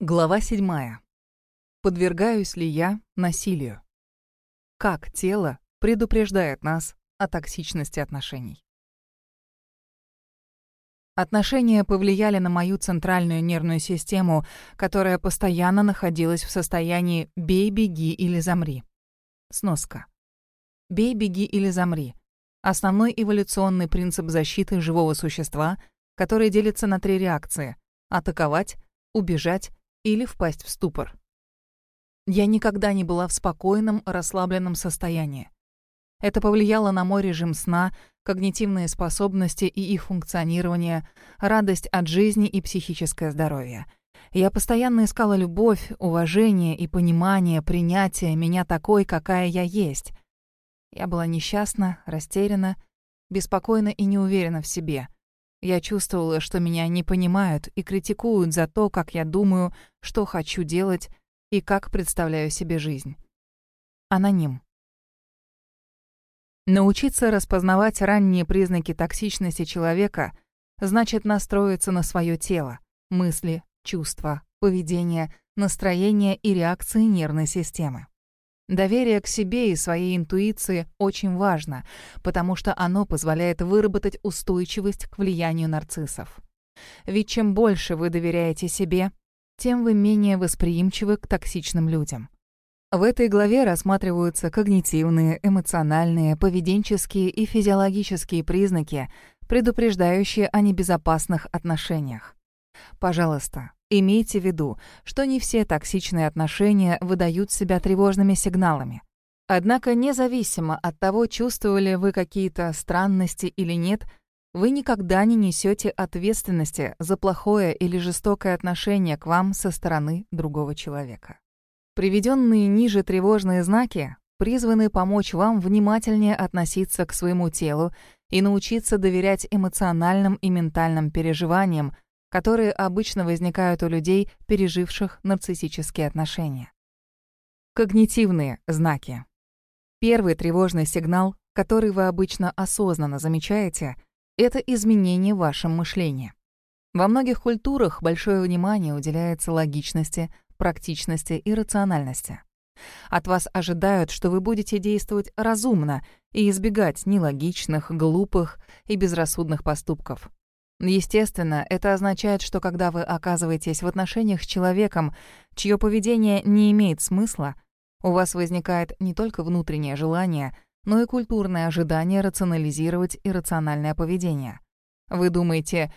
Глава 7. Подвергаюсь ли я насилию? Как тело предупреждает нас о токсичности отношений? Отношения повлияли на мою центральную нервную систему, которая постоянно находилась в состоянии «бей, беги или замри». Сноска. «Бей, беги или замри» — основной эволюционный принцип защиты живого существа, который делится на три реакции — атаковать, убежать или впасть в ступор. Я никогда не была в спокойном, расслабленном состоянии. Это повлияло на мой режим сна, когнитивные способности и их функционирование, радость от жизни и психическое здоровье. Я постоянно искала любовь, уважение и понимание, принятие меня такой, какая я есть. Я была несчастна, растеряна, беспокойна и не уверена в себе. Я чувствовала, что меня не понимают и критикуют за то, как я думаю, что хочу делать и как представляю себе жизнь. Аноним. Научиться распознавать ранние признаки токсичности человека значит настроиться на свое тело, мысли, чувства, поведение, настроение и реакции нервной системы. Доверие к себе и своей интуиции очень важно, потому что оно позволяет выработать устойчивость к влиянию нарциссов. Ведь чем больше вы доверяете себе, тем вы менее восприимчивы к токсичным людям. В этой главе рассматриваются когнитивные, эмоциональные, поведенческие и физиологические признаки, предупреждающие о небезопасных отношениях. Пожалуйста, Имейте в виду, что не все токсичные отношения выдают себя тревожными сигналами. Однако, независимо от того, чувствовали вы какие-то странности или нет, вы никогда не несете ответственности за плохое или жестокое отношение к вам со стороны другого человека. Приведенные ниже тревожные знаки призваны помочь вам внимательнее относиться к своему телу и научиться доверять эмоциональным и ментальным переживаниям, которые обычно возникают у людей, переживших нарциссические отношения. Когнитивные знаки. Первый тревожный сигнал, который вы обычно осознанно замечаете, это изменение в вашем мышлении. Во многих культурах большое внимание уделяется логичности, практичности и рациональности. От вас ожидают, что вы будете действовать разумно и избегать нелогичных, глупых и безрассудных поступков. Естественно, это означает, что когда вы оказываетесь в отношениях с человеком, чье поведение не имеет смысла, у вас возникает не только внутреннее желание, но и культурное ожидание рационализировать иррациональное поведение. Вы думаете,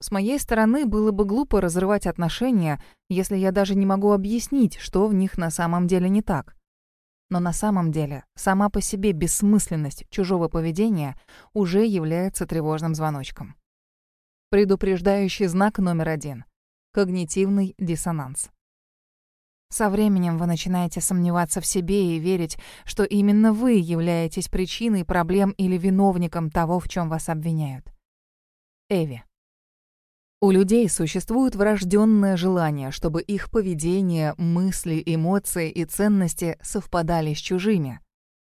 с моей стороны было бы глупо разрывать отношения, если я даже не могу объяснить, что в них на самом деле не так. Но на самом деле сама по себе бессмысленность чужого поведения уже является тревожным звоночком. Предупреждающий знак номер один. Когнитивный диссонанс. Со временем вы начинаете сомневаться в себе и верить, что именно вы являетесь причиной проблем или виновником того, в чем вас обвиняют. Эви. У людей существует врожденное желание, чтобы их поведение, мысли, эмоции и ценности совпадали с чужими.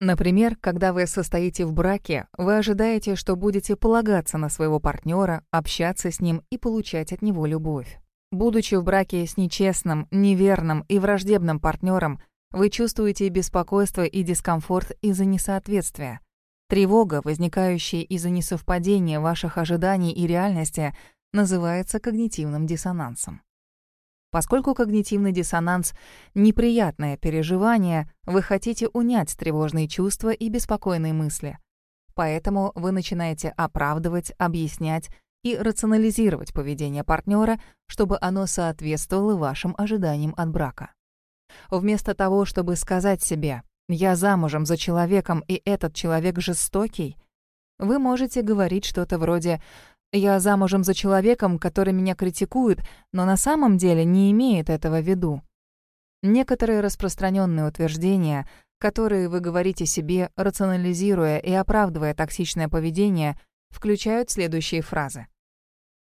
Например, когда вы состоите в браке, вы ожидаете, что будете полагаться на своего партнера, общаться с ним и получать от него любовь. Будучи в браке с нечестным, неверным и враждебным партнером, вы чувствуете беспокойство и дискомфорт из-за несоответствия. Тревога, возникающая из-за несовпадения ваших ожиданий и реальности, называется когнитивным диссонансом. Поскольку когнитивный диссонанс — неприятное переживание, вы хотите унять тревожные чувства и беспокойные мысли. Поэтому вы начинаете оправдывать, объяснять и рационализировать поведение партнера, чтобы оно соответствовало вашим ожиданиям от брака. Вместо того, чтобы сказать себе «я замужем за человеком, и этот человек жестокий», вы можете говорить что-то вроде я замужем за человеком, который меня критикует, но на самом деле не имеет этого в виду. Некоторые распространенные утверждения, которые вы говорите себе, рационализируя и оправдывая токсичное поведение, включают следующие фразы.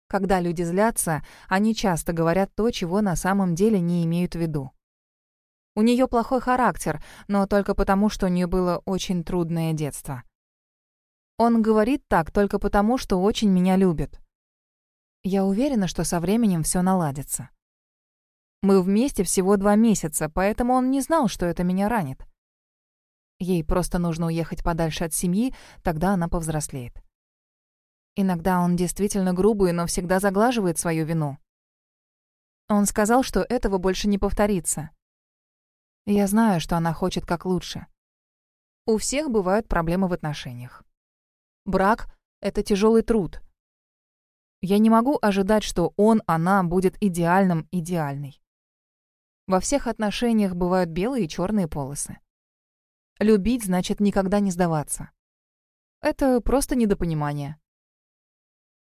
Когда люди злятся, они часто говорят то, чего на самом деле не имеют в виду. У нее плохой характер, но только потому, что у нее было очень трудное детство. Он говорит так только потому, что очень меня любит. Я уверена, что со временем все наладится. Мы вместе всего два месяца, поэтому он не знал, что это меня ранит. Ей просто нужно уехать подальше от семьи, тогда она повзрослеет. Иногда он действительно грубый, но всегда заглаживает свою вину. Он сказал, что этого больше не повторится. Я знаю, что она хочет как лучше. У всех бывают проблемы в отношениях. Брак — это тяжелый труд. Я не могу ожидать, что он, она будет идеальным, идеальной. Во всех отношениях бывают белые и черные полосы. Любить значит никогда не сдаваться. Это просто недопонимание.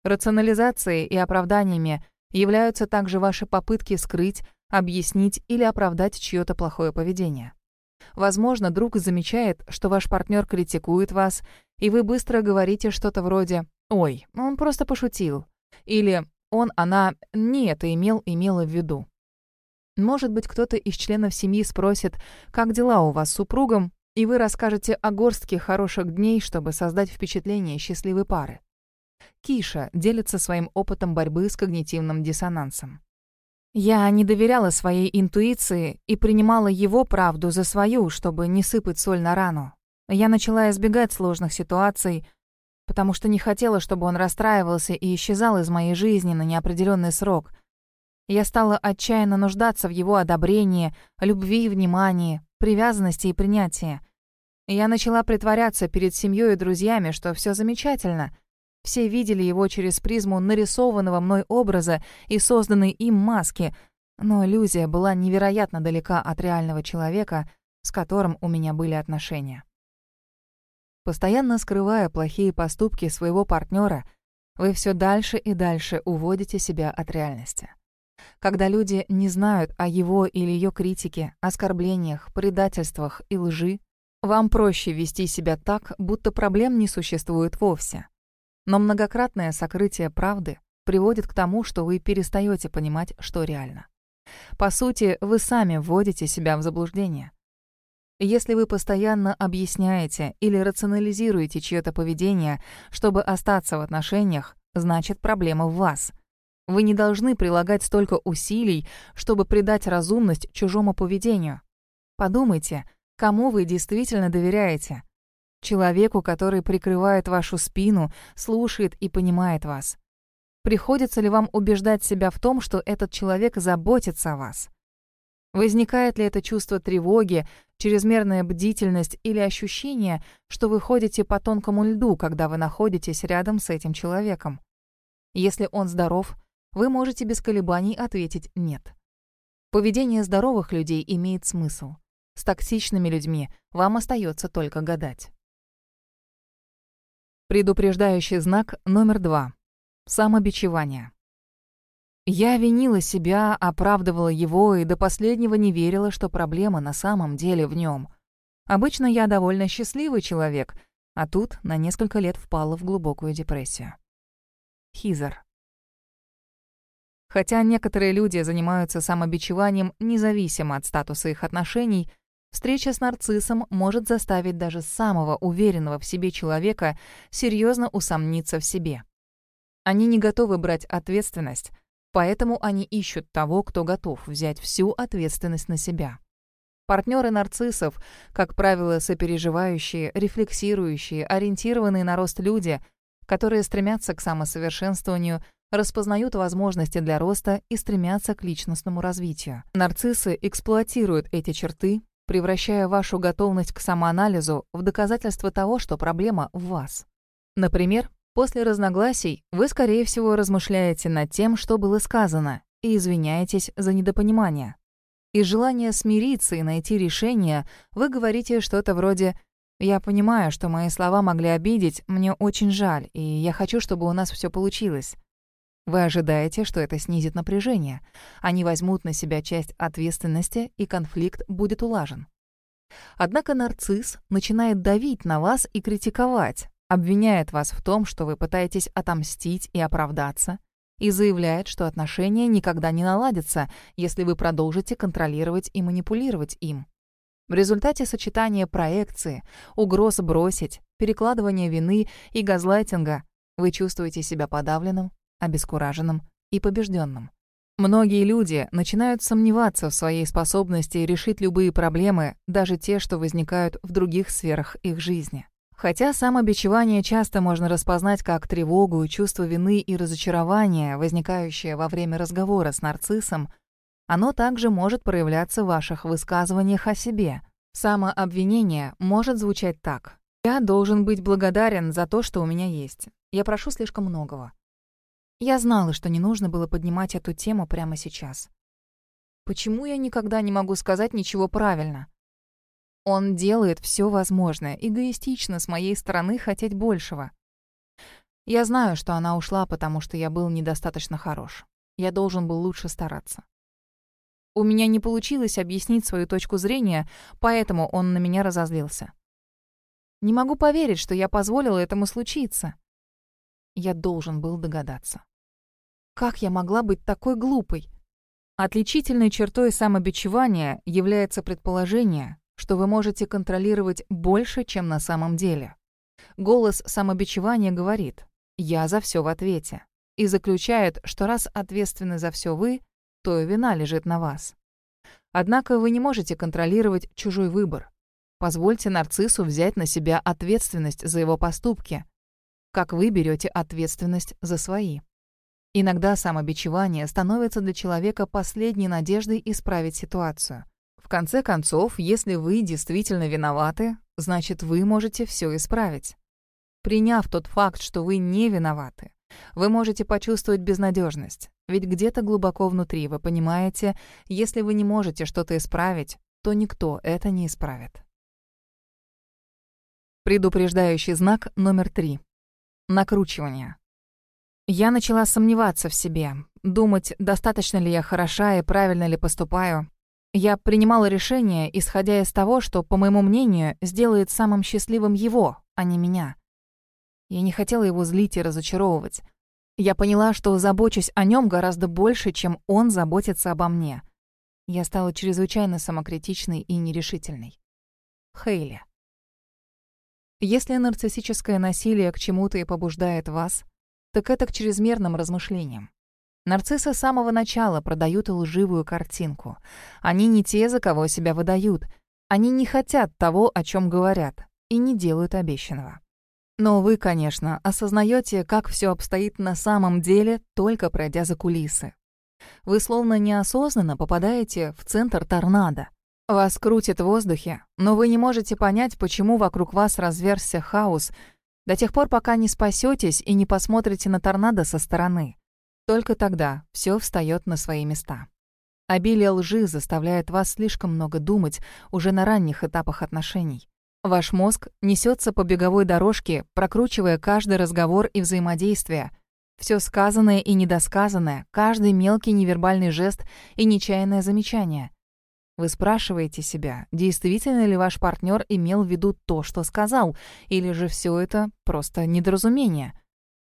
Рационализацией и оправданиями являются также ваши попытки скрыть, объяснить или оправдать чьё-то плохое поведение. Возможно, друг замечает, что ваш партнер критикует вас, и вы быстро говорите что-то вроде «Ой, он просто пошутил» или «Он, она не это имел, имела в виду». Может быть, кто-то из членов семьи спросит, как дела у вас с супругом, и вы расскажете о горстке хороших дней, чтобы создать впечатление счастливой пары. Киша делится своим опытом борьбы с когнитивным диссонансом. Я не доверяла своей интуиции и принимала его правду за свою, чтобы не сыпать соль на рану. Я начала избегать сложных ситуаций, потому что не хотела, чтобы он расстраивался и исчезал из моей жизни на неопределенный срок. Я стала отчаянно нуждаться в его одобрении, любви и внимании, привязанности и принятии. Я начала притворяться перед семьей и друзьями, что все замечательно. Все видели его через призму нарисованного мной образа и созданной им маски, но иллюзия была невероятно далека от реального человека, с которым у меня были отношения. Постоянно скрывая плохие поступки своего партнера, вы все дальше и дальше уводите себя от реальности. Когда люди не знают о его или ее критике, оскорблениях, предательствах и лжи, вам проще вести себя так, будто проблем не существует вовсе. Но многократное сокрытие правды приводит к тому, что вы перестаете понимать, что реально. По сути, вы сами вводите себя в заблуждение. Если вы постоянно объясняете или рационализируете чьё-то поведение, чтобы остаться в отношениях, значит проблема в вас. Вы не должны прилагать столько усилий, чтобы придать разумность чужому поведению. Подумайте, Кому вы действительно доверяете? Человеку, который прикрывает вашу спину, слушает и понимает вас. Приходится ли вам убеждать себя в том, что этот человек заботится о вас? Возникает ли это чувство тревоги, чрезмерная бдительность или ощущение, что вы ходите по тонкому льду, когда вы находитесь рядом с этим человеком? Если он здоров, вы можете без колебаний ответить «нет». Поведение здоровых людей имеет смысл. С токсичными людьми вам остается только гадать. Предупреждающий знак номер два. Самобичевание. Я винила себя, оправдывала его и до последнего не верила, что проблема на самом деле в нем. Обычно я довольно счастливый человек, а тут на несколько лет впала в глубокую депрессию. Хизер. Хотя некоторые люди занимаются самобичеванием независимо от статуса их отношений, Встреча с нарциссом может заставить даже самого уверенного в себе человека серьезно усомниться в себе. Они не готовы брать ответственность, поэтому они ищут того, кто готов взять всю ответственность на себя. Партнеры нарциссов, как правило, сопереживающие, рефлексирующие, ориентированные на рост люди, которые стремятся к самосовершенствованию, распознают возможности для роста и стремятся к личностному развитию. Нарциссы эксплуатируют эти черты, превращая вашу готовность к самоанализу в доказательство того, что проблема в вас. Например, после разногласий вы, скорее всего, размышляете над тем, что было сказано, и извиняетесь за недопонимание. Из желания смириться и найти решение вы говорите что-то вроде «Я понимаю, что мои слова могли обидеть, мне очень жаль, и я хочу, чтобы у нас все получилось». Вы ожидаете, что это снизит напряжение. Они возьмут на себя часть ответственности, и конфликт будет улажен. Однако нарцисс начинает давить на вас и критиковать, обвиняет вас в том, что вы пытаетесь отомстить и оправдаться, и заявляет, что отношения никогда не наладятся, если вы продолжите контролировать и манипулировать им. В результате сочетания проекции, угроз бросить, перекладывания вины и газлайтинга вы чувствуете себя подавленным, обескураженным и побежденным. Многие люди начинают сомневаться в своей способности решить любые проблемы, даже те, что возникают в других сферах их жизни. Хотя самобичевание часто можно распознать как тревогу, чувство вины и разочарования, возникающее во время разговора с нарциссом, оно также может проявляться в ваших высказываниях о себе. Самообвинение может звучать так. «Я должен быть благодарен за то, что у меня есть. Я прошу слишком многого». Я знала, что не нужно было поднимать эту тему прямо сейчас. Почему я никогда не могу сказать ничего правильно? Он делает все возможное, эгоистично с моей стороны хотеть большего. Я знаю, что она ушла, потому что я был недостаточно хорош. Я должен был лучше стараться. У меня не получилось объяснить свою точку зрения, поэтому он на меня разозлился. Не могу поверить, что я позволила этому случиться. Я должен был догадаться. Как я могла быть такой глупой? Отличительной чертой самобичевания является предположение, что вы можете контролировать больше, чем на самом деле. Голос самобичевания говорит «я за все в ответе» и заключает, что раз ответственны за все вы, то и вина лежит на вас. Однако вы не можете контролировать чужой выбор. Позвольте нарциссу взять на себя ответственность за его поступки, как вы берете ответственность за свои. Иногда самобичевание становится для человека последней надеждой исправить ситуацию — в конце концов, если вы действительно виноваты, значит, вы можете все исправить. Приняв тот факт, что вы не виноваты, вы можете почувствовать безнадежность. Ведь где-то глубоко внутри вы понимаете, если вы не можете что-то исправить, то никто это не исправит. Предупреждающий знак номер три. Накручивание. Я начала сомневаться в себе, думать, достаточно ли я хороша и правильно ли поступаю. Я принимала решение, исходя из того, что, по моему мнению, сделает самым счастливым его, а не меня. Я не хотела его злить и разочаровывать. Я поняла, что забочусь о нем гораздо больше, чем он заботится обо мне. Я стала чрезвычайно самокритичной и нерешительной. Хейли. Если нарциссическое насилие к чему-то и побуждает вас, так это к чрезмерным размышлениям. Нарциссы с самого начала продают лживую картинку. Они не те, за кого себя выдают. Они не хотят того, о чем говорят, и не делают обещанного. Но вы, конечно, осознаете, как все обстоит на самом деле, только пройдя за кулисы. Вы словно неосознанно попадаете в центр торнадо. Вас крутит в воздухе, но вы не можете понять, почему вокруг вас разверзся хаос, до тех пор, пока не спасетесь и не посмотрите на торнадо со стороны. Только тогда все встает на свои места. Обилие лжи заставляет вас слишком много думать уже на ранних этапах отношений. Ваш мозг несется по беговой дорожке, прокручивая каждый разговор и взаимодействие. Все сказанное и недосказанное, каждый мелкий невербальный жест и нечаянное замечание. Вы спрашиваете себя, действительно ли ваш партнер имел в виду то, что сказал, или же все это просто недоразумение —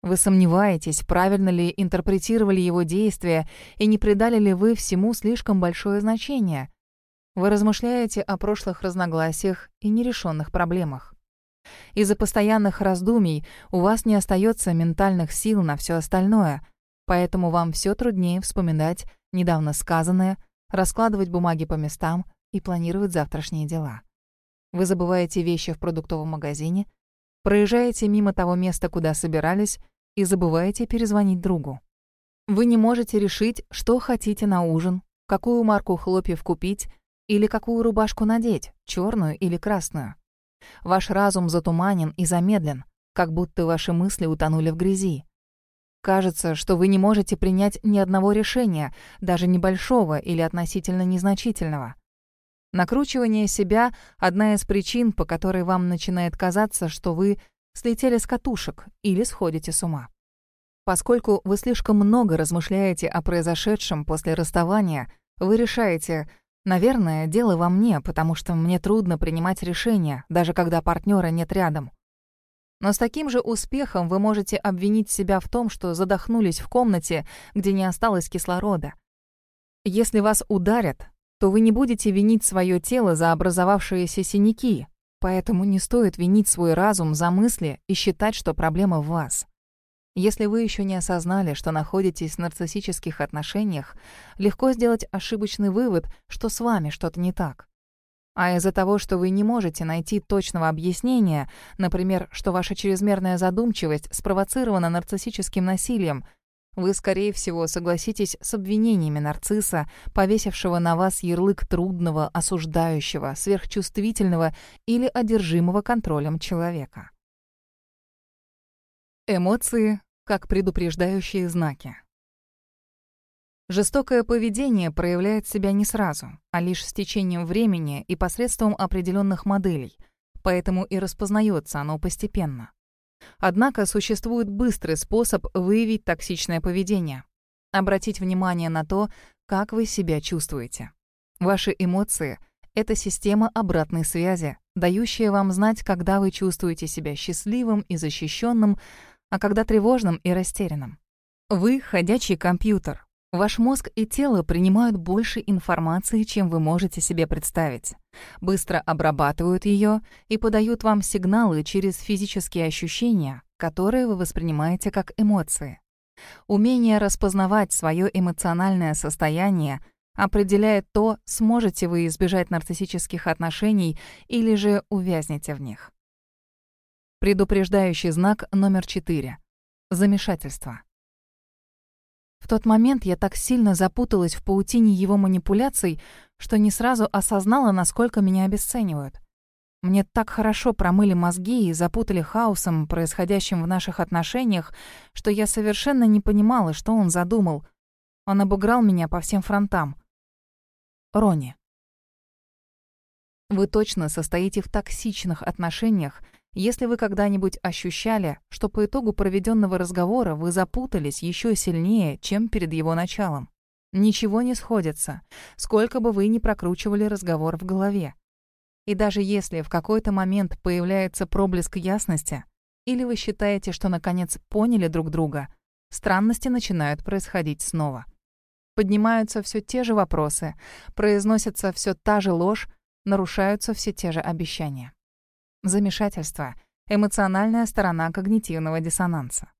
вы сомневаетесь, правильно ли интерпретировали его действия и не придали ли вы всему слишком большое значение. Вы размышляете о прошлых разногласиях и нерешенных проблемах. Из-за постоянных раздумий у вас не остается ментальных сил на все остальное, поэтому вам все труднее вспоминать недавно сказанное, раскладывать бумаги по местам и планировать завтрашние дела. Вы забываете вещи в продуктовом магазине, проезжаете мимо того места, куда собирались, и забываете перезвонить другу. Вы не можете решить, что хотите на ужин, какую марку хлопьев купить или какую рубашку надеть, черную или красную. Ваш разум затуманен и замедлен, как будто ваши мысли утонули в грязи. Кажется, что вы не можете принять ни одного решения, даже небольшого или относительно незначительного. Накручивание себя — одна из причин, по которой вам начинает казаться, что вы слетели с катушек или сходите с ума. Поскольку вы слишком много размышляете о произошедшем после расставания, вы решаете, наверное, дело во мне, потому что мне трудно принимать решения, даже когда партнера нет рядом. Но с таким же успехом вы можете обвинить себя в том, что задохнулись в комнате, где не осталось кислорода. Если вас ударят, то вы не будете винить свое тело за образовавшиеся синяки, Поэтому не стоит винить свой разум за мысли и считать, что проблема в вас. Если вы еще не осознали, что находитесь в нарциссических отношениях, легко сделать ошибочный вывод, что с вами что-то не так. А из-за того, что вы не можете найти точного объяснения, например, что ваша чрезмерная задумчивость спровоцирована нарциссическим насилием, вы, скорее всего, согласитесь с обвинениями нарцисса, повесившего на вас ярлык трудного, осуждающего, сверхчувствительного или одержимого контролем человека. Эмоции как предупреждающие знаки. Жестокое поведение проявляет себя не сразу, а лишь с течением времени и посредством определенных моделей, поэтому и распознается оно постепенно. Однако существует быстрый способ выявить токсичное поведение. Обратить внимание на то, как вы себя чувствуете. Ваши эмоции — это система обратной связи, дающая вам знать, когда вы чувствуете себя счастливым и защищенным, а когда тревожным и растерянным. Вы — ходячий компьютер. Ваш мозг и тело принимают больше информации, чем вы можете себе представить. Быстро обрабатывают ее и подают вам сигналы через физические ощущения, которые вы воспринимаете как эмоции. Умение распознавать свое эмоциональное состояние определяет то, сможете вы избежать нарциссических отношений или же увязнете в них. Предупреждающий знак номер 4. Замешательство. В тот момент я так сильно запуталась в паутине его манипуляций, что не сразу осознала, насколько меня обесценивают. Мне так хорошо промыли мозги и запутали хаосом, происходящим в наших отношениях, что я совершенно не понимала, что он задумал. Он обыграл меня по всем фронтам. Рони. Вы точно состоите в токсичных отношениях, если вы когда-нибудь ощущали, что по итогу проведенного разговора вы запутались еще сильнее, чем перед его началом. Ничего не сходится, сколько бы вы ни прокручивали разговор в голове. И даже если в какой-то момент появляется проблеск ясности, или вы считаете, что наконец поняли друг друга, странности начинают происходить снова. Поднимаются все те же вопросы, произносится все та же ложь, нарушаются все те же обещания. Замешательство — эмоциональная сторона когнитивного диссонанса.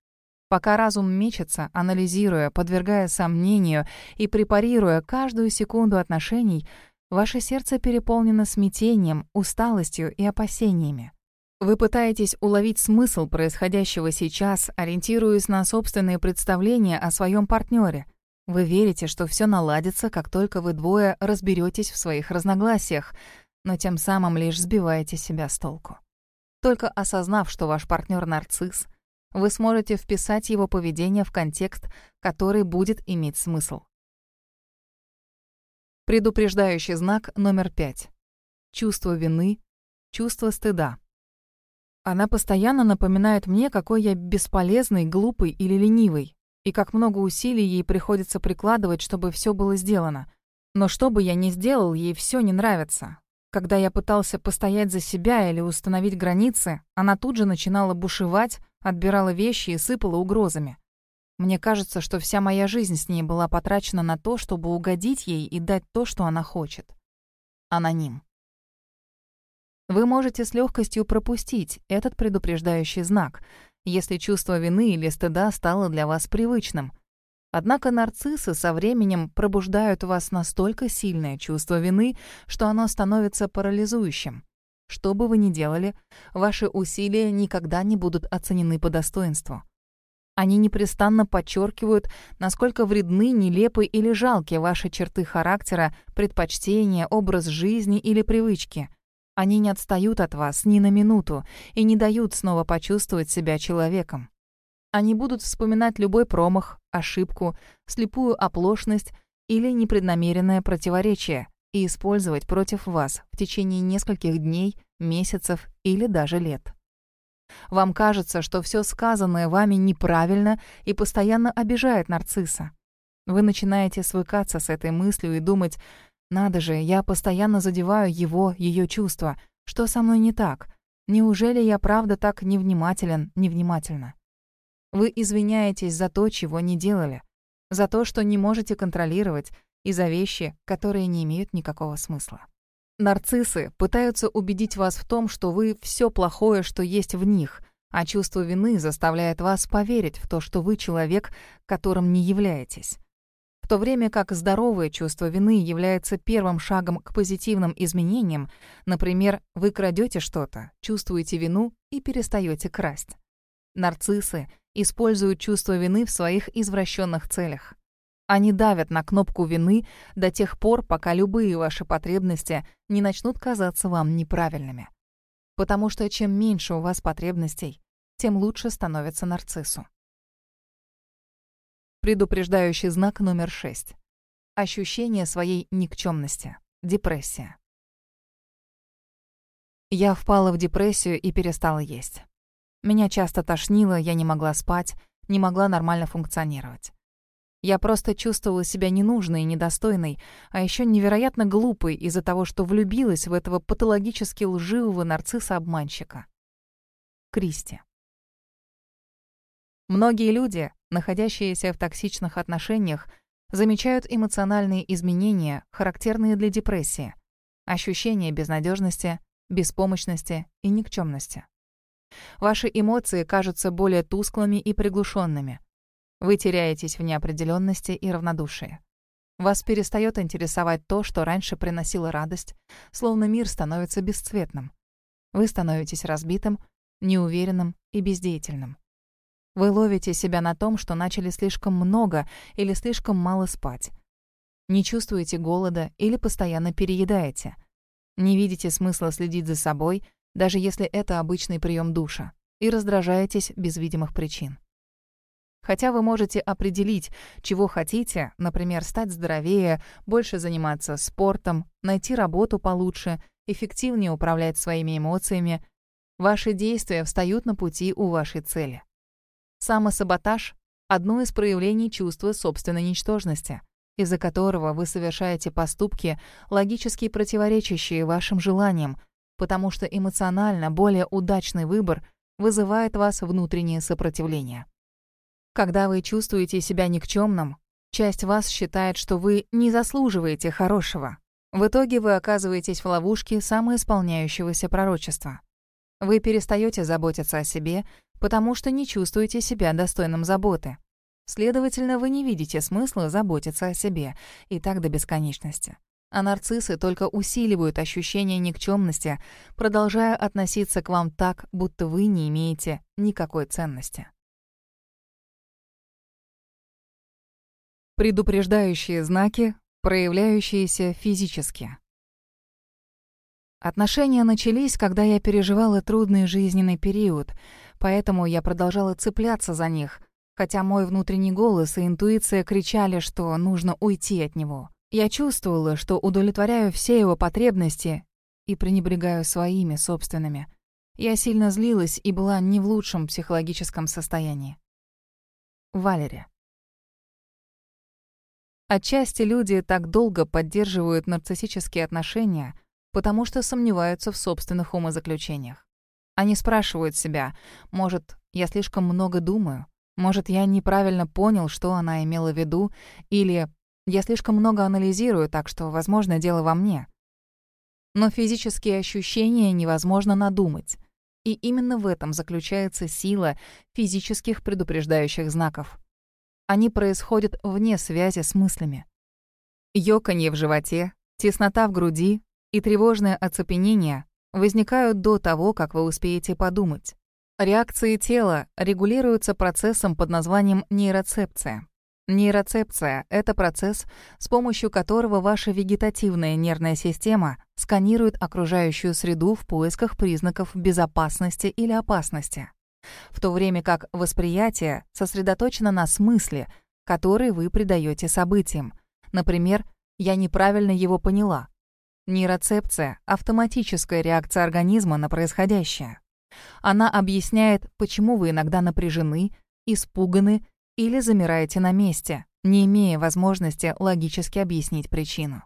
Пока разум мечется, анализируя, подвергая сомнению и препарируя каждую секунду отношений, ваше сердце переполнено смятением, усталостью и опасениями. Вы пытаетесь уловить смысл происходящего сейчас, ориентируясь на собственные представления о своем партнере. Вы верите, что все наладится, как только вы двое разберетесь в своих разногласиях — но тем самым лишь сбиваете себя с толку. Только осознав, что ваш партнер нарцисс, вы сможете вписать его поведение в контекст, который будет иметь смысл. Предупреждающий знак номер пять. Чувство вины, чувство стыда. Она постоянно напоминает мне, какой я бесполезный, глупый или ленивый, и как много усилий ей приходится прикладывать, чтобы все было сделано. Но что бы я ни сделал, ей все не нравится. Когда я пытался постоять за себя или установить границы, она тут же начинала бушевать, отбирала вещи и сыпала угрозами. Мне кажется, что вся моя жизнь с ней была потрачена на то, чтобы угодить ей и дать то, что она хочет. Аноним. Вы можете с легкостью пропустить этот предупреждающий знак, если чувство вины или стыда стало для вас привычным. Однако нарциссы со временем пробуждают у вас настолько сильное чувство вины, что оно становится парализующим. Что бы вы ни делали, ваши усилия никогда не будут оценены по достоинству. Они непрестанно подчеркивают, насколько вредны, нелепы или жалки ваши черты характера, предпочтения, образ жизни или привычки. Они не отстают от вас ни на минуту и не дают снова почувствовать себя человеком. Они будут вспоминать любой промах, ошибку, слепую оплошность или непреднамеренное противоречие и использовать против вас в течение нескольких дней, месяцев или даже лет. Вам кажется, что все сказанное вами неправильно и постоянно обижает нарцисса. Вы начинаете свыкаться с этой мыслью и думать, «Надо же, я постоянно задеваю его, ее чувства. Что со мной не так? Неужели я правда так невнимателен, невнимательна?» Вы извиняетесь за то, чего не делали, за то, что не можете контролировать, и за вещи, которые не имеют никакого смысла. Нарциссы пытаются убедить вас в том, что вы все плохое, что есть в них, А чувство вины заставляет вас поверить в то, что вы человек, которым не являетесь. В то время как здоровое чувство вины является первым шагом к позитивным изменениям, например, вы крадете что-то, чувствуете вину и перестаете красть. Нарциссы используют чувство вины в своих извращенных целях. Они давят на кнопку вины до тех пор, пока любые ваши потребности не начнут казаться вам неправильными. Потому что чем меньше у вас потребностей, тем лучше становится нарциссу. Предупреждающий знак номер 6. Ощущение своей никчемности. Депрессия. Я впала в депрессию и перестала есть. Меня часто тошнило, я не могла спать, не могла нормально функционировать. Я просто чувствовала себя ненужной и недостойной, а еще невероятно глупой из-за того, что влюбилась в этого патологически лживого нарцисса-обманщика. Кристи. Многие люди, находящиеся в токсичных отношениях, замечают эмоциональные изменения, характерные для депрессии, ощущение безнадежности, беспомощности и никчемности. Ваши эмоции кажутся более тусклыми и приглушенными. Вы теряетесь в неопределенности и равнодушии. Вас перестает интересовать то, что раньше приносило радость, словно мир становится бесцветным. Вы становитесь разбитым, неуверенным и бездеятельным. Вы ловите себя на том, что начали слишком много или слишком мало спать. Не чувствуете голода или постоянно переедаете. Не видите смысла следить за собой, даже если это обычный прием душа, и раздражаетесь без видимых причин. Хотя вы можете определить, чего хотите, например, стать здоровее, больше заниматься спортом, найти работу получше, эффективнее управлять своими эмоциями, ваши действия встают на пути у вашей цели. Самосаботаж — одно из проявлений чувства собственной ничтожности, из-за которого вы совершаете поступки, логически противоречащие вашим желаниям, потому что эмоционально более удачный выбор вызывает вас внутреннее сопротивление. Когда вы чувствуете себя никчемным, часть вас считает, что вы не заслуживаете хорошего. В итоге вы оказываетесь в ловушке самоисполняющегося пророчества. Вы перестаете заботиться о себе, потому что не чувствуете себя достойным заботы. Следовательно, вы не видите смысла заботиться о себе, и так до бесконечности. А нарциссы только усиливают ощущение никчемности, продолжая относиться к вам так, будто вы не имеете никакой ценности. Предупреждающие знаки, проявляющиеся физически. Отношения начались, когда я переживала трудный жизненный период, поэтому я продолжала цепляться за них, хотя мой внутренний голос и интуиция кричали, что нужно уйти от него. Я чувствовала, что удовлетворяю все его потребности и пренебрегаю своими собственными. Я сильно злилась и была не в лучшем психологическом состоянии. Валерия. Отчасти люди так долго поддерживают нарциссические отношения — потому что сомневаются в собственных умозаключениях. Они спрашивают себя, может, я слишком много думаю, может, я неправильно понял, что она имела в виду, или я слишком много анализирую, так что, возможно, дело во мне. Но физические ощущения невозможно надумать. И именно в этом заключается сила физических предупреждающих знаков. Они происходят вне связи с мыслями. Ёканье в животе, теснота в груди, и тревожное оцепенение возникают до того, как вы успеете подумать. Реакции тела регулируются процессом под названием нейроцепция. Нейроцепция — это процесс, с помощью которого ваша вегетативная нервная система сканирует окружающую среду в поисках признаков безопасности или опасности, в то время как восприятие сосредоточено на смысле, который вы придаете событиям. Например, «я неправильно его поняла», Нейроцепция — автоматическая реакция организма на происходящее. Она объясняет, почему вы иногда напряжены, испуганы или замираете на месте, не имея возможности логически объяснить причину.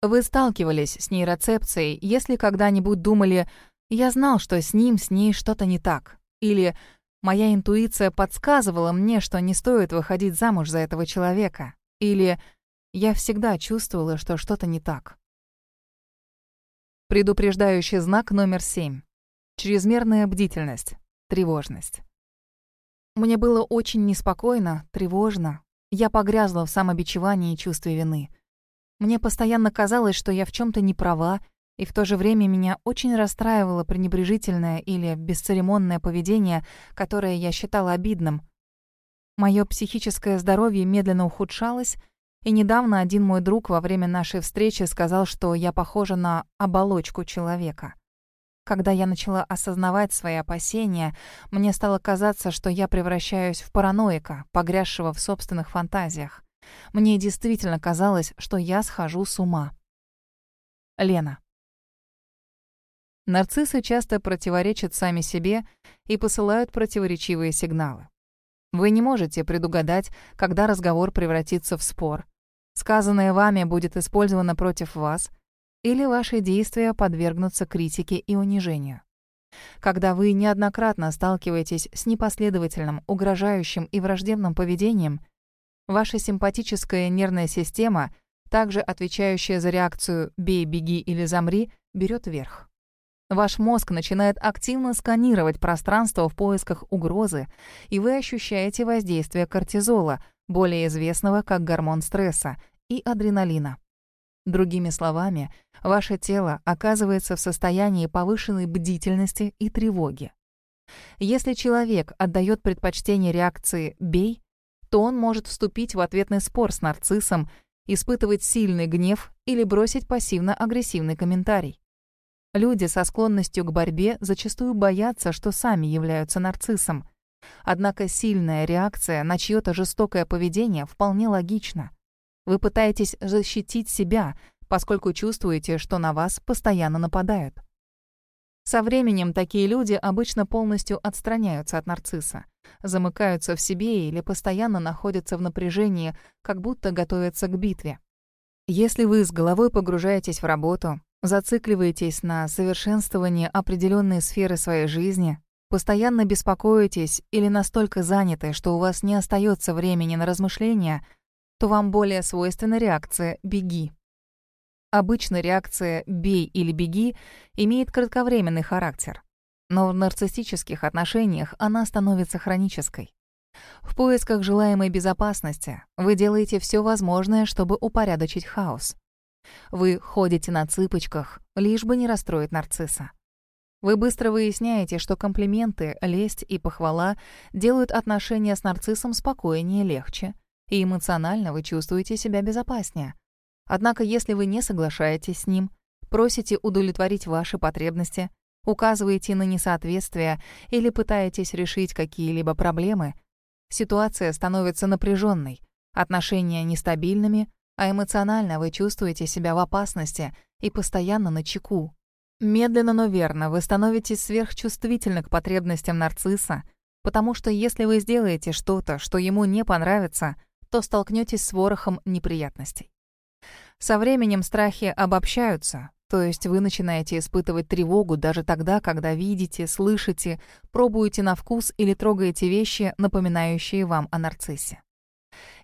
Вы сталкивались с нейроцепцией, если когда-нибудь думали «я знал, что с ним, с ней что-то не так» или «моя интуиция подсказывала мне, что не стоит выходить замуж за этого человека» или «я всегда чувствовала, что что-то не так». Предупреждающий знак номер 7. Чрезмерная бдительность. Тревожность. Мне было очень неспокойно, тревожно. Я погрязла в самобичевании и чувстве вины. Мне постоянно казалось, что я в чем то не права, и в то же время меня очень расстраивало пренебрежительное или бесцеремонное поведение, которое я считала обидным. Мое психическое здоровье медленно ухудшалось, и недавно один мой друг во время нашей встречи сказал, что я похожа на оболочку человека. Когда я начала осознавать свои опасения, мне стало казаться, что я превращаюсь в параноика, погрязшего в собственных фантазиях. Мне действительно казалось, что я схожу с ума. Лена. Нарциссы часто противоречат сами себе и посылают противоречивые сигналы. Вы не можете предугадать, когда разговор превратится в спор. Сказанное вами будет использовано против вас, или ваши действия подвергнутся критике и унижению. Когда вы неоднократно сталкиваетесь с непоследовательным, угрожающим и враждебным поведением, ваша симпатическая нервная система, также отвечающая за реакцию «бей, беги или замри», берет верх. Ваш мозг начинает активно сканировать пространство в поисках угрозы, и вы ощущаете воздействие кортизола, более известного как гормон стресса, и адреналина. Другими словами, ваше тело оказывается в состоянии повышенной бдительности и тревоги. Если человек отдает предпочтение реакции «бей», то он может вступить в ответный спор с нарциссом, испытывать сильный гнев или бросить пассивно-агрессивный комментарий. Люди со склонностью к борьбе зачастую боятся, что сами являются нарциссом. Однако сильная реакция на чьё-то жестокое поведение вполне логична. Вы пытаетесь защитить себя, поскольку чувствуете, что на вас постоянно нападают. Со временем такие люди обычно полностью отстраняются от нарцисса, замыкаются в себе или постоянно находятся в напряжении, как будто готовятся к битве. Если вы с головой погружаетесь в работу, зацикливаетесь на совершенствовании определенной сферы своей жизни, постоянно беспокоитесь или настолько заняты, что у вас не остается времени на размышления — то вам более свойственна реакция «беги». Обычно реакция «бей» или «беги» имеет кратковременный характер, но в нарциссических отношениях она становится хронической. В поисках желаемой безопасности вы делаете все возможное, чтобы упорядочить хаос. Вы ходите на цыпочках, лишь бы не расстроить нарцисса. Вы быстро выясняете, что комплименты, лесть и похвала делают отношения с нарциссом спокойнее, легче — и эмоционально вы чувствуете себя безопаснее. Однако, если вы не соглашаетесь с ним, просите удовлетворить ваши потребности, указываете на несоответствия или пытаетесь решить какие-либо проблемы, ситуация становится напряженной, отношения нестабильными, а эмоционально вы чувствуете себя в опасности и постоянно на чеку. Медленно, но верно вы становитесь сверхчувствительны к потребностям нарцисса, потому что если вы сделаете что-то, что ему не понравится — то столкнетесь с ворохом неприятностей. Со временем страхи обобщаются, то есть вы начинаете испытывать тревогу даже тогда, когда видите, слышите, пробуете на вкус или трогаете вещи, напоминающие вам о нарциссе.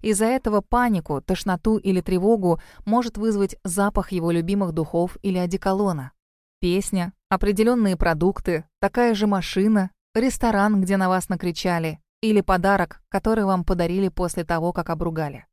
Из-за этого панику, тошноту или тревогу может вызвать запах его любимых духов или одеколона, песня, определенные продукты, такая же машина, ресторан, где на вас накричали, или подарок, который вам подарили после того, как обругали.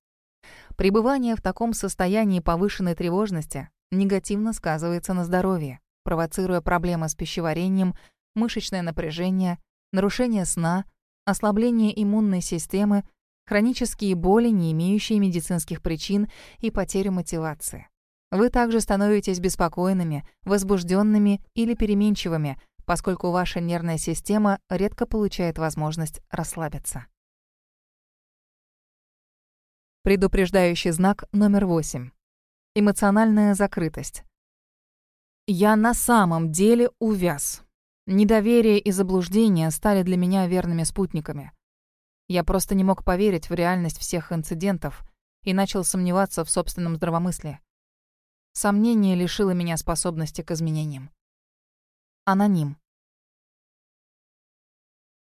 Пребывание в таком состоянии повышенной тревожности негативно сказывается на здоровье, провоцируя проблемы с пищеварением, мышечное напряжение, нарушение сна, ослабление иммунной системы, хронические боли, не имеющие медицинских причин, и потерю мотивации. Вы также становитесь беспокойными, возбужденными или переменчивыми, поскольку ваша нервная система редко получает возможность расслабиться. Предупреждающий знак номер восемь. Эмоциональная закрытость. Я на самом деле увяз. Недоверие и заблуждение стали для меня верными спутниками. Я просто не мог поверить в реальность всех инцидентов и начал сомневаться в собственном здравомыслии. Сомнение лишило меня способности к изменениям. Аноним.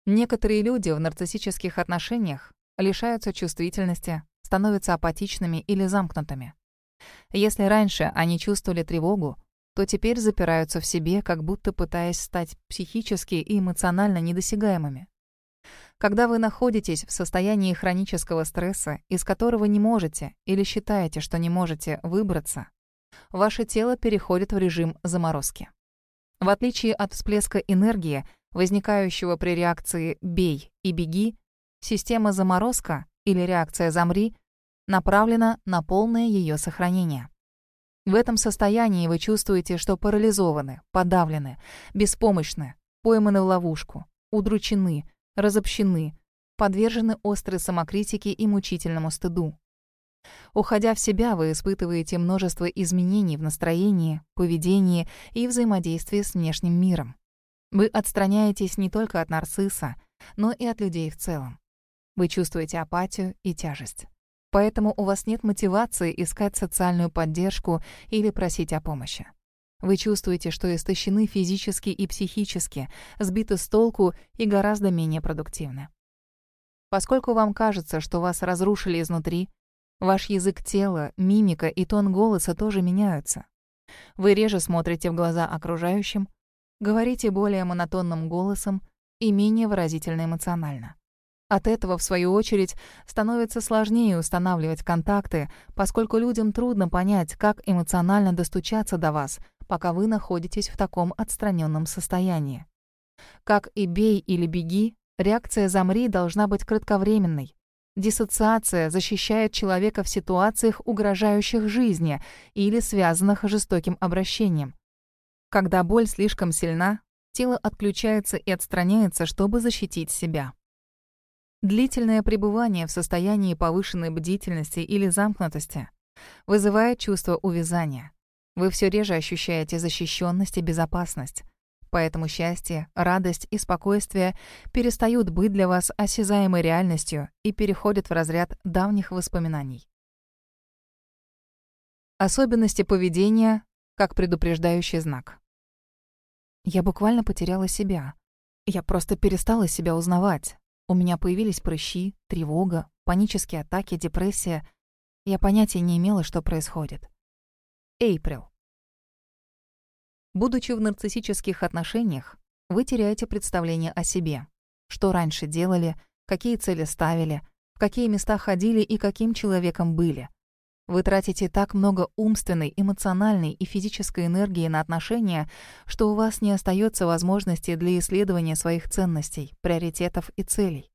Некоторые люди в нарциссических отношениях лишаются чувствительности, становятся апатичными или замкнутыми. Если раньше они чувствовали тревогу, то теперь запираются в себе, как будто пытаясь стать психически и эмоционально недосягаемыми. Когда вы находитесь в состоянии хронического стресса, из которого не можете или считаете, что не можете выбраться, ваше тело переходит в режим заморозки. В отличие от всплеска энергии, возникающего при реакции «бей» и «беги», система заморозка или реакция «замри» направлена на полное ее сохранение. В этом состоянии вы чувствуете, что парализованы, подавлены, беспомощны, пойманы в ловушку, удручены, разобщены, подвержены острой самокритике и мучительному стыду. Уходя в себя, вы испытываете множество изменений в настроении, поведении и взаимодействии с внешним миром. Вы отстраняетесь не только от нарцисса, но и от людей в целом. Вы чувствуете апатию и тяжесть. Поэтому у вас нет мотивации искать социальную поддержку или просить о помощи. Вы чувствуете, что истощены физически и психически, сбиты с толку и гораздо менее продуктивны. Поскольку вам кажется, что вас разрушили изнутри, ваш язык тела, мимика и тон голоса тоже меняются. Вы реже смотрите в глаза окружающим, говорите более монотонным голосом и менее выразительно эмоционально. От этого, в свою очередь, становится сложнее устанавливать контакты, поскольку людям трудно понять, как эмоционально достучаться до вас, пока вы находитесь в таком отстраненном состоянии. Как и «бей» или «беги», реакция «замри» должна быть кратковременной. Диссоциация защищает человека в ситуациях, угрожающих жизни или связанных жестоким обращением. Когда боль слишком сильна, тело отключается и отстраняется, чтобы защитить себя. Длительное пребывание в состоянии повышенной бдительности или замкнутости вызывает чувство увязания. Вы все реже ощущаете защищенность и безопасность. Поэтому счастье, радость и спокойствие перестают быть для вас осязаемой реальностью и переходят в разряд давних воспоминаний. Особенности поведения как предупреждающий знак. Я буквально потеряла себя. Я просто перестала себя узнавать. У меня появились прыщи, тревога, панические атаки, депрессия. Я понятия не имела, что происходит. Эйприл. Будучи в нарциссических отношениях, вы теряете представление о себе. Что раньше делали, какие цели ставили, в какие места ходили и каким человеком были. Вы тратите так много умственной, эмоциональной и физической энергии на отношения, что у вас не остается возможности для исследования своих ценностей, приоритетов и целей.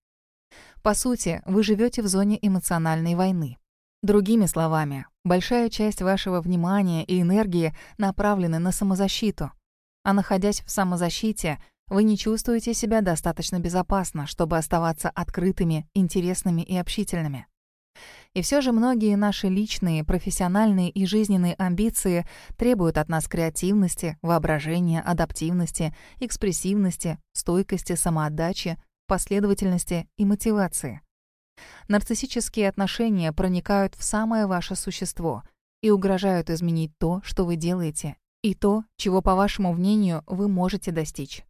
По сути, вы живете в зоне эмоциональной войны. Другими словами, большая часть вашего внимания и энергии направлены на самозащиту. А находясь в самозащите, вы не чувствуете себя достаточно безопасно, чтобы оставаться открытыми, интересными и общительными. И все же многие наши личные, профессиональные и жизненные амбиции требуют от нас креативности, воображения, адаптивности, экспрессивности, стойкости, самоотдачи, последовательности и мотивации. Нарциссические отношения проникают в самое ваше существо и угрожают изменить то, что вы делаете, и то, чего, по вашему мнению, вы можете достичь.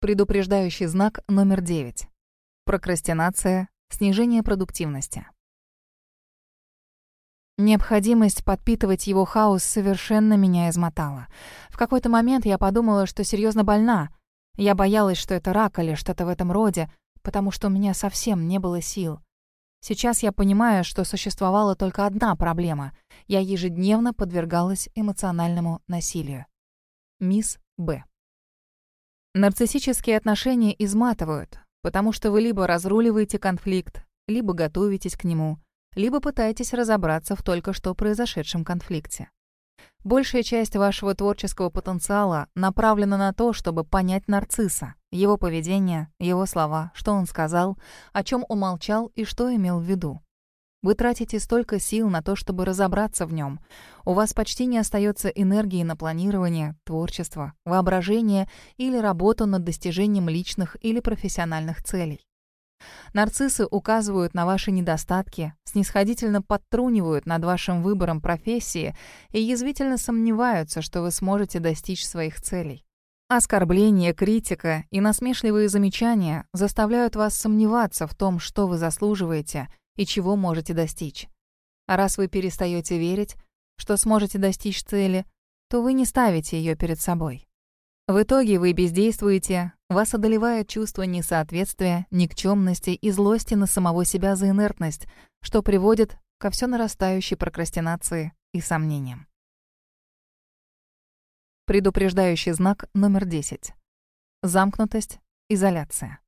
Предупреждающий знак номер 9. Прокрастинация, Снижение продуктивности. Необходимость подпитывать его хаос совершенно меня измотала. В какой-то момент я подумала, что серьезно больна. Я боялась, что это рак или что-то в этом роде, потому что у меня совсем не было сил. Сейчас я понимаю, что существовала только одна проблема. Я ежедневно подвергалась эмоциональному насилию. Мисс Б. Нарциссические отношения изматывают, Потому что вы либо разруливаете конфликт, либо готовитесь к нему, либо пытаетесь разобраться в только что произошедшем конфликте. Большая часть вашего творческого потенциала направлена на то, чтобы понять нарцисса, его поведение, его слова, что он сказал, о чем умолчал и что имел в виду. Вы тратите столько сил на то, чтобы разобраться в нем. У вас почти не остается энергии на планирование, творчество, воображение или работу над достижением личных или профессиональных целей. Нарциссы указывают на ваши недостатки, снисходительно подтрунивают над вашим выбором профессии и язвительно сомневаются, что вы сможете достичь своих целей. Оскорбления, критика и насмешливые замечания заставляют вас сомневаться в том, что вы заслуживаете — и чего можете достичь. А раз вы перестаете верить, что сможете достичь цели, то вы не ставите ее перед собой. В итоге вы бездействуете, вас одолевает чувство несоответствия, никчемности и злости на самого себя за инертность, что приводит ко все нарастающей прокрастинации и сомнениям. Предупреждающий знак номер 10. Замкнутость, изоляция.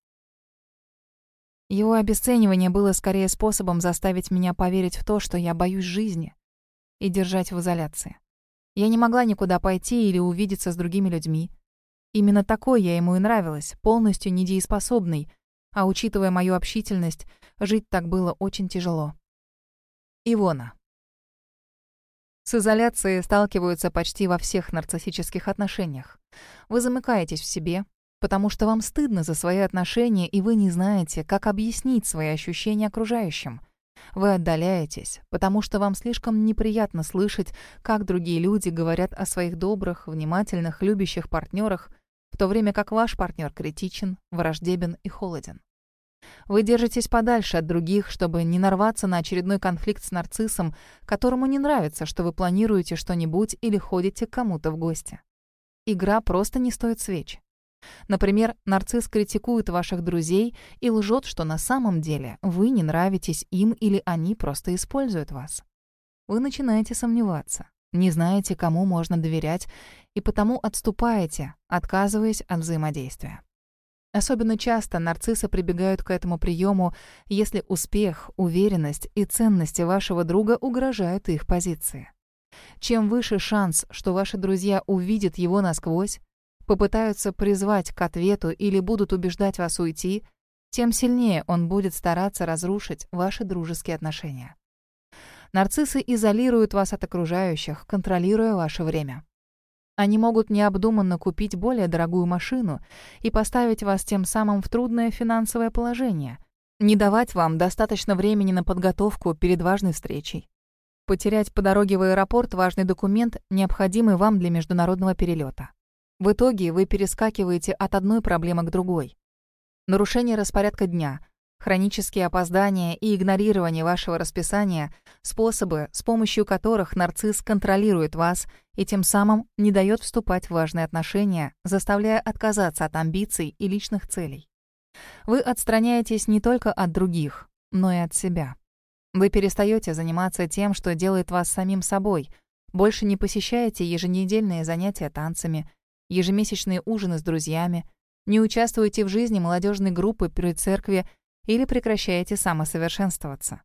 Его обесценивание было скорее способом заставить меня поверить в то, что я боюсь жизни, и держать в изоляции. Я не могла никуда пойти или увидеться с другими людьми. Именно такой я ему и нравилась, полностью недееспособный, а учитывая мою общительность, жить так было очень тяжело. Ивона. С изоляцией сталкиваются почти во всех нарциссических отношениях. Вы замыкаетесь в себе, потому что вам стыдно за свои отношения, и вы не знаете, как объяснить свои ощущения окружающим. Вы отдаляетесь, потому что вам слишком неприятно слышать, как другие люди говорят о своих добрых, внимательных, любящих партнерах, в то время как ваш партнер критичен, враждебен и холоден. Вы держитесь подальше от других, чтобы не нарваться на очередной конфликт с нарциссом, которому не нравится, что вы планируете что-нибудь или ходите к кому-то в гости. Игра просто не стоит свеч. Например, нарцисс критикует ваших друзей и лжет, что на самом деле вы не нравитесь им или они просто используют вас. Вы начинаете сомневаться, не знаете, кому можно доверять, и потому отступаете, отказываясь от взаимодействия. Особенно часто нарциссы прибегают к этому приему, если успех, уверенность и ценности вашего друга угрожают их позиции. Чем выше шанс, что ваши друзья увидят его насквозь, попытаются призвать к ответу или будут убеждать вас уйти, тем сильнее он будет стараться разрушить ваши дружеские отношения. Нарциссы изолируют вас от окружающих, контролируя ваше время. Они могут необдуманно купить более дорогую машину и поставить вас тем самым в трудное финансовое положение, не давать вам достаточно времени на подготовку перед важной встречей, потерять по дороге в аэропорт важный документ, необходимый вам для международного перелета. В итоге вы перескакиваете от одной проблемы к другой. Нарушение распорядка дня — Хронические опоздания и игнорирование вашего расписания — способы, с помощью которых нарцисс контролирует вас и тем самым не дает вступать в важные отношения, заставляя отказаться от амбиций и личных целей. Вы отстраняетесь не только от других, но и от себя. Вы перестаете заниматься тем, что делает вас самим собой, больше не посещаете еженедельные занятия танцами, ежемесячные ужины с друзьями, не участвуете в жизни молодежной группы при церкви или прекращаете самосовершенствоваться.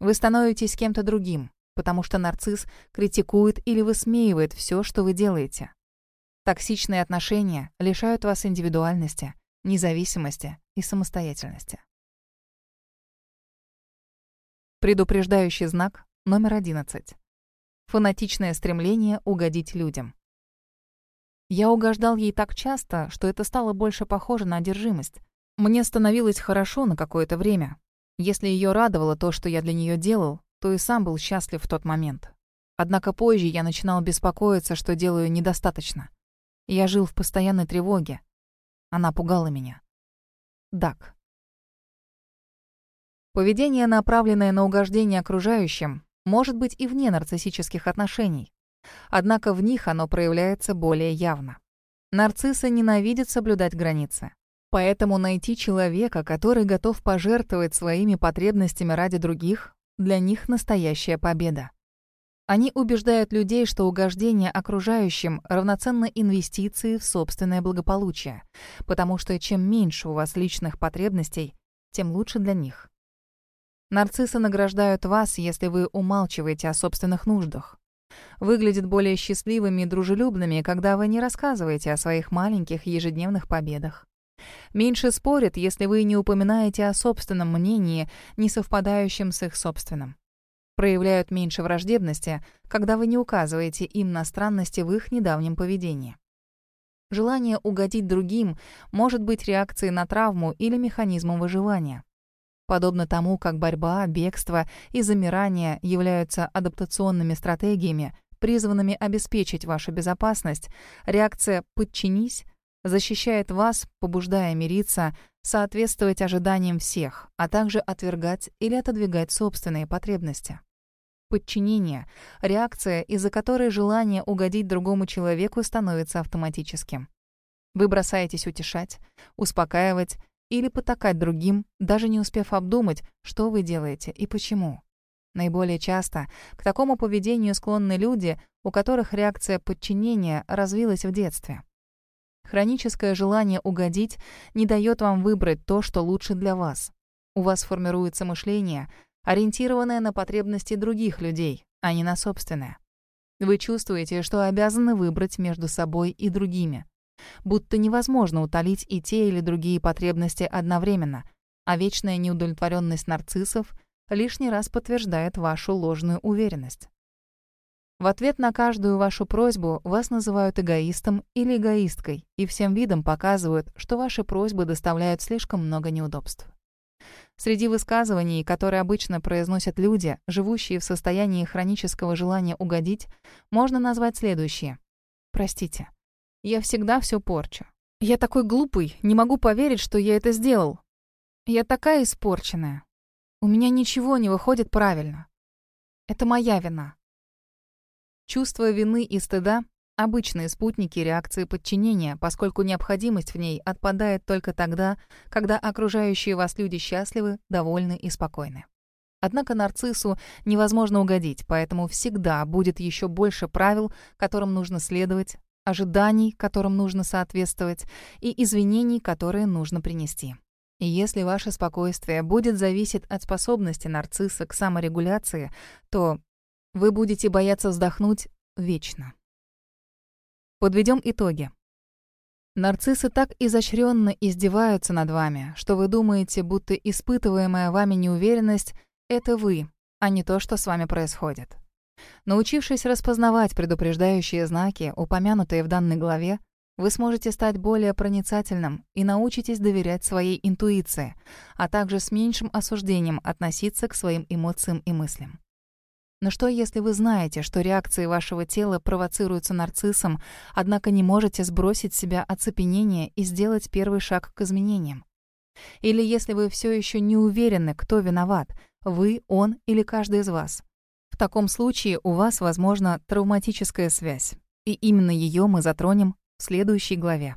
Вы становитесь кем-то другим, потому что нарцисс критикует или высмеивает все, что вы делаете. Токсичные отношения лишают вас индивидуальности, независимости и самостоятельности. Предупреждающий знак номер 11. Фанатичное стремление угодить людям. Я угождал ей так часто, что это стало больше похоже на одержимость. Мне становилось хорошо на какое-то время. Если ее радовало то, что я для нее делал, то и сам был счастлив в тот момент. Однако позже я начинал беспокоиться, что делаю недостаточно. Я жил в постоянной тревоге. Она пугала меня. Дак. Поведение, направленное на угождение окружающим, может быть и вне нарциссических отношений. Однако в них оно проявляется более явно. Нарциссы ненавидят соблюдать границы. Поэтому найти человека, который готов пожертвовать своими потребностями ради других, для них настоящая победа. Они убеждают людей, что угождение окружающим равноценно инвестиции в собственное благополучие, потому что чем меньше у вас личных потребностей, тем лучше для них. Нарциссы награждают вас, если вы умалчиваете о собственных нуждах. Выглядят более счастливыми и дружелюбными, когда вы не рассказываете о своих маленьких ежедневных победах. Меньше спорят, если вы не упоминаете о собственном мнении, не совпадающем с их собственным. Проявляют меньше враждебности, когда вы не указываете им на странности в их недавнем поведении. Желание угодить другим может быть реакцией на травму или механизмом выживания. Подобно тому, как борьба, бегство и замирание являются адаптационными стратегиями, призванными обеспечить вашу безопасность, реакция «подчинись» защищает вас, побуждая мириться, соответствовать ожиданиям всех, а также отвергать или отодвигать собственные потребности. подчинение, реакция, из-за которой желание угодить другому человеку становится автоматическим. Вы бросаетесь утешать, успокаивать или потакать другим, даже не успев обдумать, что вы делаете и почему. Наиболее часто к такому поведению склонны люди, у которых реакция подчинения развилась в детстве. Хроническое желание угодить не дает вам выбрать то, что лучше для вас. У вас формируется мышление, ориентированное на потребности других людей, а не на собственное. Вы чувствуете, что обязаны выбрать между собой и другими. Будто невозможно утолить и те или другие потребности одновременно, а вечная неудовлетворенность нарциссов лишний раз подтверждает вашу ложную уверенность. В ответ на каждую вашу просьбу вас называют эгоистом или эгоисткой и всем видом показывают, что ваши просьбы доставляют слишком много неудобств. Среди высказываний, которые обычно произносят люди, живущие в состоянии хронического желания угодить, можно назвать следующие. «Простите, я всегда все порчу. Я такой глупый, не могу поверить, что я это сделал. Я такая испорченная. У меня ничего не выходит правильно. Это моя вина. Чувство вины и стыда — обычные спутники реакции подчинения, поскольку необходимость в ней отпадает только тогда, когда окружающие вас люди счастливы, довольны и спокойны. Однако нарциссу невозможно угодить, поэтому всегда будет еще больше правил, которым нужно следовать, ожиданий, которым нужно соответствовать, и извинений, которые нужно принести. И если ваше спокойствие будет зависеть от способности нарцисса к саморегуляции, то вы будете бояться вздохнуть вечно. Подведем итоги. Нарциссы так изощренно издеваются над вами, что вы думаете, будто испытываемая вами неуверенность — это вы, а не то, что с вами происходит. Научившись распознавать предупреждающие знаки, упомянутые в данной главе, вы сможете стать более проницательным и научитесь доверять своей интуиции, а также с меньшим осуждением относиться к своим эмоциям и мыслям. Но что, если вы знаете, что реакции вашего тела провоцируются нарциссом, однако не можете сбросить с себя оцепенение и сделать первый шаг к изменениям? Или если вы все еще не уверены, кто виноват, вы, он или каждый из вас? В таком случае у вас, возможно, травматическая связь. И именно ее мы затронем в следующей главе.